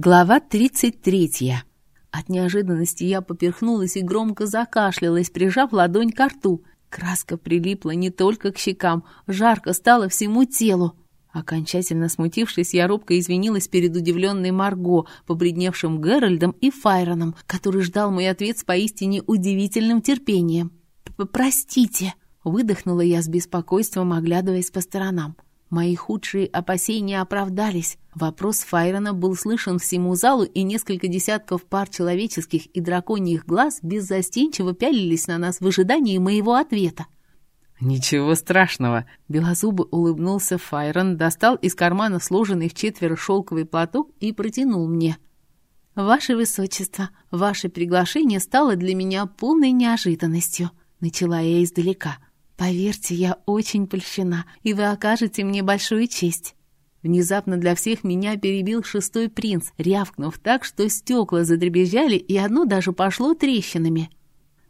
Глава 33. От неожиданности я поперхнулась и громко закашлялась, прижав ладонь к рту. Краска прилипла не только к щекам, жарко стало всему телу. Окончательно смутившись, я робко извинилась перед удивленной Марго, побледневшим Геральдом и Файроном, который ждал мой ответ с поистине удивительным терпением. «Простите», — выдохнула я с беспокойством, оглядываясь по сторонам. Мои худшие опасения оправдались. Вопрос Файрона был слышен всему залу, и несколько десятков пар человеческих и драконьих глаз беззастенчиво пялились на нас в ожидании моего ответа. «Ничего страшного!» Белозубо улыбнулся Файрон, достал из кармана сложенный в четверо шелковый платок и протянул мне. «Ваше Высочество, ваше приглашение стало для меня полной неожиданностью», — начала я издалека — Поверьте, я очень польщена, и вы окажете мне большую честь. Внезапно для всех меня перебил шестой принц, рявкнув так, что стекла задребезжали, и одно даже пошло трещинами.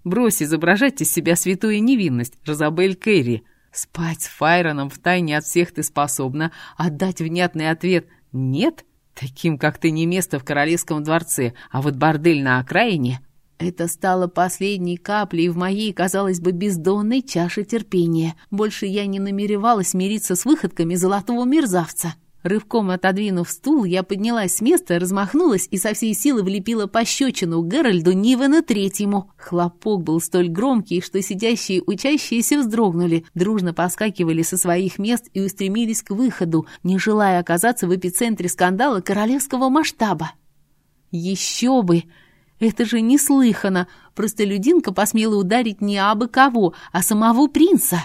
«Брось изображать из себя святую невинность, Розабель Кэрри. Спать с Файроном втайне от всех ты способна, отдать внятный ответ «нет»? Таким, как ты, не место в королевском дворце, а вот бордель на окраине это стало последней каплей в моей, казалось бы, бездонной чаше терпения. Больше я не намеревалась мириться с выходками золотого мерзавца. Рывком отодвинув стул, я поднялась с места, размахнулась и со всей силы влепила пощечину Геральду Нивена Третьему. Хлопок был столь громкий, что сидящие учащиеся вздрогнули, дружно поскакивали со своих мест и устремились к выходу, не желая оказаться в эпицентре скандала королевского масштаба. «Еще бы!» Это же неслыханно! Простолюдинка посмела ударить не абы кого, а самого принца!»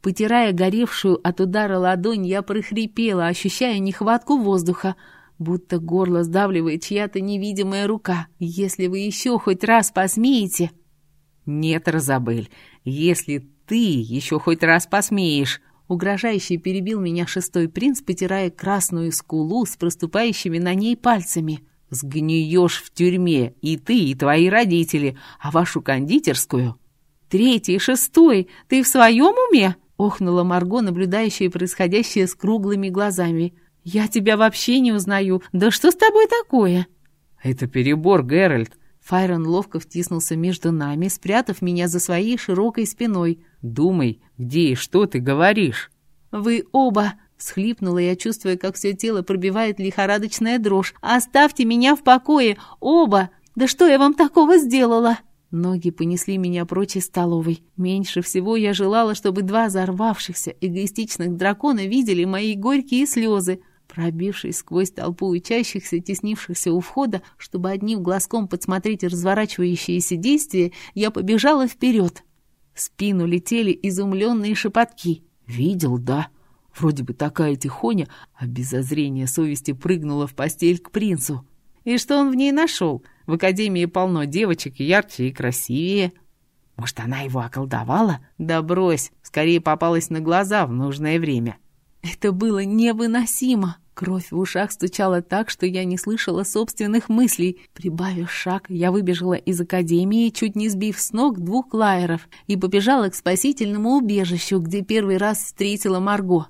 Потирая горевшую от удара ладонь, я прохрипела, ощущая нехватку воздуха, будто горло сдавливает чья-то невидимая рука. «Если вы еще хоть раз посмеете...» «Нет, Розабель, если ты еще хоть раз посмеешь...» Угрожающе перебил меня шестой принц, потирая красную скулу с проступающими на ней пальцами. Сгниешь в тюрьме и ты, и твои родители, а вашу кондитерскую...» «Третий, шестой, ты в своем уме?» — охнула Марго, наблюдающая происходящее с круглыми глазами. «Я тебя вообще не узнаю. Да что с тобой такое?» «Это перебор, Геральт». Файрон ловко втиснулся между нами, спрятав меня за своей широкой спиной. «Думай, где и что ты говоришь?» «Вы оба Схлипнула я, чувствуя, как все тело пробивает лихорадочная дрожь. «Оставьте меня в покое! Оба! Да что я вам такого сделала?» Ноги понесли меня прочь из столовой. Меньше всего я желала, чтобы два взорвавшихся, эгоистичных дракона видели мои горькие слезы. Пробившись сквозь толпу учащихся, теснившихся у входа, чтобы одним глазком подсмотреть разворачивающиеся действия, я побежала вперед. В спину летели изумленные шепотки. «Видел, да?» Вроде бы такая тихоня, а без зазрения совести прыгнула в постель к принцу. И что он в ней нашел? В академии полно девочек ярче и красивее. Может, она его околдовала? Да брось, скорее попалась на глаза в нужное время. Это было невыносимо. Кровь в ушах стучала так, что я не слышала собственных мыслей. Прибавив шаг, я выбежала из академии, чуть не сбив с ног двух лайеров, и побежала к спасительному убежищу, где первый раз встретила Марго.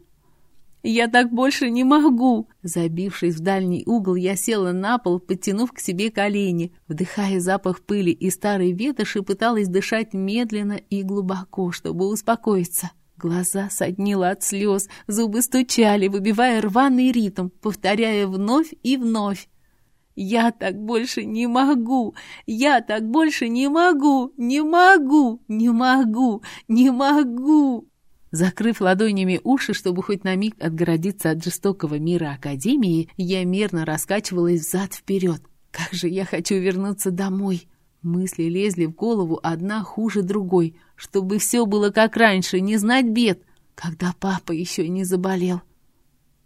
«Я так больше не могу!» Забившись в дальний угол, я села на пол, подтянув к себе колени. Вдыхая запах пыли и старой ветоши, пыталась дышать медленно и глубоко, чтобы успокоиться. Глаза соднило от слез, зубы стучали, выбивая рваный ритм, повторяя вновь и вновь. «Я так больше не могу! Я так больше не могу! Не могу! Не могу! Не могу!» Закрыв ладонями уши, чтобы хоть на миг отгородиться от жестокого мира Академии, я мерно раскачивалась взад-вперед. Как же я хочу вернуться домой! Мысли лезли в голову одна хуже другой, чтобы все было как раньше, не знать бед, когда папа еще не заболел.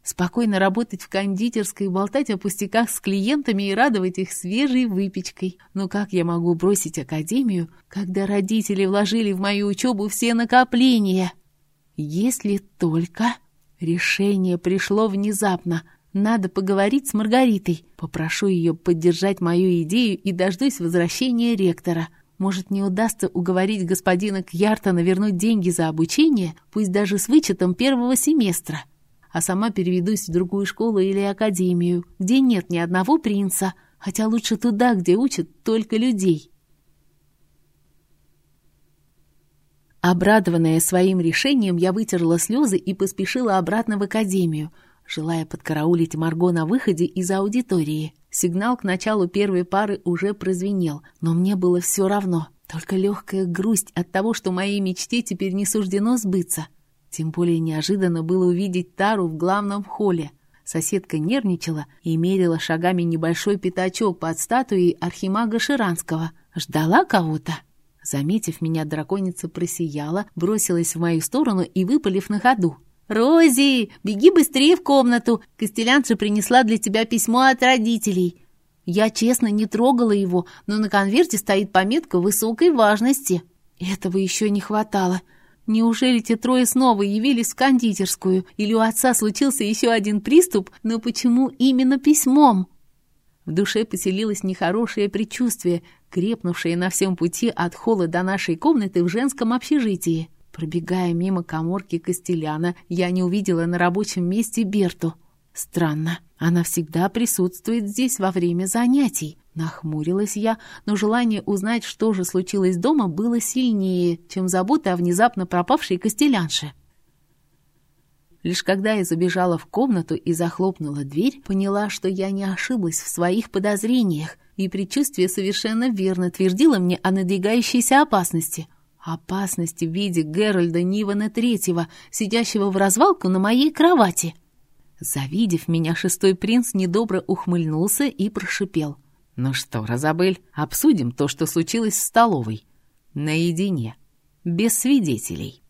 Спокойно работать в кондитерской, болтать о пустяках с клиентами и радовать их свежей выпечкой. Но как я могу бросить академию, когда родители вложили в мою учебу все накопления?» Если только... Решение пришло внезапно. Надо поговорить с Маргаритой. Попрошу ее поддержать мою идею и дождусь возвращения ректора. Может, не удастся уговорить господина Кьяртона вернуть деньги за обучение, пусть даже с вычетом первого семестра. а сама переведусь в другую школу или академию, где нет ни одного принца, хотя лучше туда, где учат только людей. Обрадованная своим решением, я вытерла слезы и поспешила обратно в академию, желая подкараулить Марго на выходе из аудитории. Сигнал к началу первой пары уже прозвенел, но мне было все равно. Только легкая грусть от того, что моей мечте теперь не суждено сбыться. Тем более неожиданно было увидеть Тару в главном холле. Соседка нервничала и мерила шагами небольшой пятачок под статуей архимага Ширанского. Ждала кого-то. Заметив меня, драконица просияла, бросилась в мою сторону и выпалив на ходу. «Рози, беги быстрее в комнату! Костелянша принесла для тебя письмо от родителей!» Я честно не трогала его, но на конверте стоит пометка высокой важности. Этого еще не хватало. Неужели те трое снова явились в кондитерскую? Или у отца случился еще один приступ? Но почему именно письмом? В душе поселилось нехорошее предчувствие, крепнувшее на всем пути от холла до нашей комнаты в женском общежитии. Пробегая мимо коморки Костеляна, я не увидела на рабочем месте Берту. Странно, она всегда присутствует здесь во время занятий. Нахмурилась я, но желание узнать, что же случилось дома, было сильнее, чем забота о внезапно пропавшей Костелянше. Лишь когда я забежала в комнату и захлопнула дверь, поняла, что я не ошиблась в своих подозрениях, и предчувствие совершенно верно твердило мне о надвигающейся опасности. Опасности в виде Геральда Нивана Третьего, сидящего в развалку на моей кровати. Завидев меня, шестой принц недобро ухмыльнулся и прошипел. «Ну что, Розабель, обсудим то, что случилось в столовой. Наедине, без свидетелей».